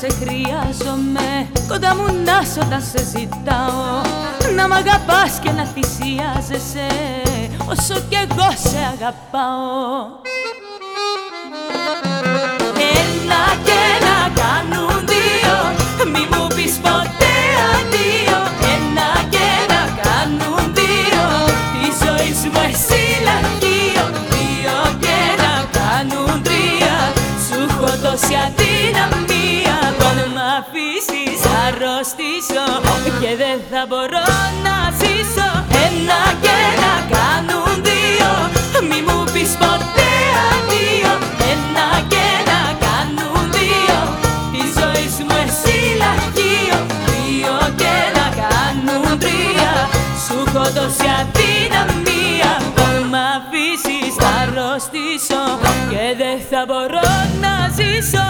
να σ' όταν σε χρειάζομαι. Κοντά μου να σ' όταν σε ζητάω. Να μ' αγαπάς και να θυσιάζεσαι Όσο κι εγώ σε αγαπάω αρρωστήσω Και δεν θα μπορώ να ζήσω Ένα και να κάνουν δύο Μη μου πεις ποτέ αντίο Ένα και να κάνουν δύο Τη ζωή σου μου εσύ λαχείο Δύο και να κάνουν τρία Σου έχω τόση αδυναμία Τον μ' αφήσεις θα αρρωστήσω Και δεν θα μπορώ να ζήσω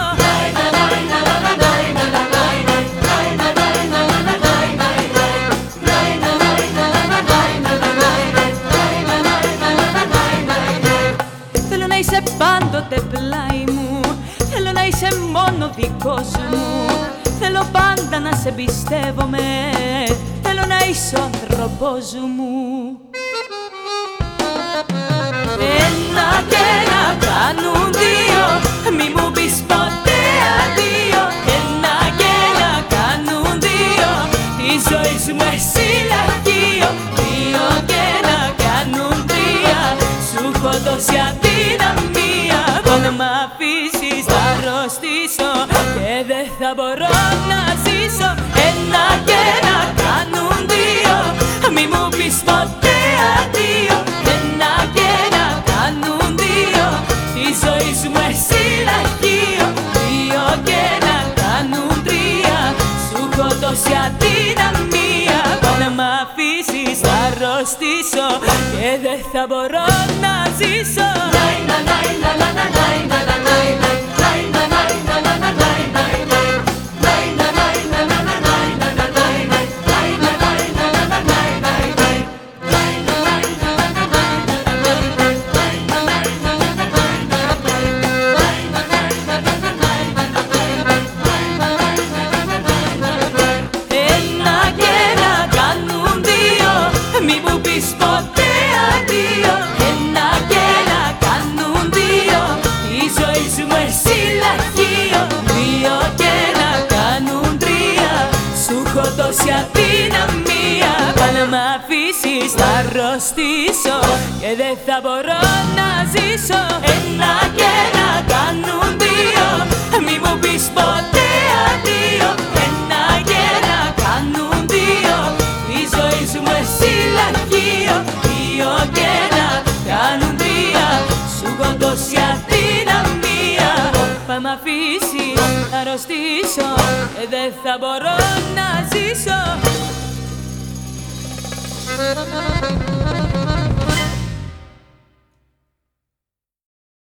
είσαι πάντοτε πλάι μου. Θέλω να είσαι μόνο δικός μου. Θέλω πάντα να σε εμπιστεύομαι Θέλω να είσαι ο άνθρωπός μου. Ένα και να κάνουν δύο. Μη μου πεις ποτέ αντίο. Ένα και να κάνουν δύο. Τη ζωή σου με εσύ λαχείο Δύο και να κάνουν τρία. Σου έχω τόση δεν θα μπορώ να ζήσω Ένα και να κάνουν δύο. Μη μου πεις ποτέ αντίο. Ένα και να κάνουν δύο. Τη ζωή σου μου εσύ λαχείο Δύο και να κάνουν τρία. Σου έχω τόση αδυναμία. Να μ' αφήσεις θα αρρωστήσω. Και δεν θα μπορώ να ζήσω. Ένα ζωή σου με εσύ λαχείο Δύο και να κάνουν τρία. Σου έχω τόση αδυναμία. Πάνω μ' αφήσεις θα αρρωστήσω. Και δεν θα μπορώ να ζήσω. Ένα και μ' αφήσει να αρρωστήσω. Και δεν θα μπορώ να ζήσω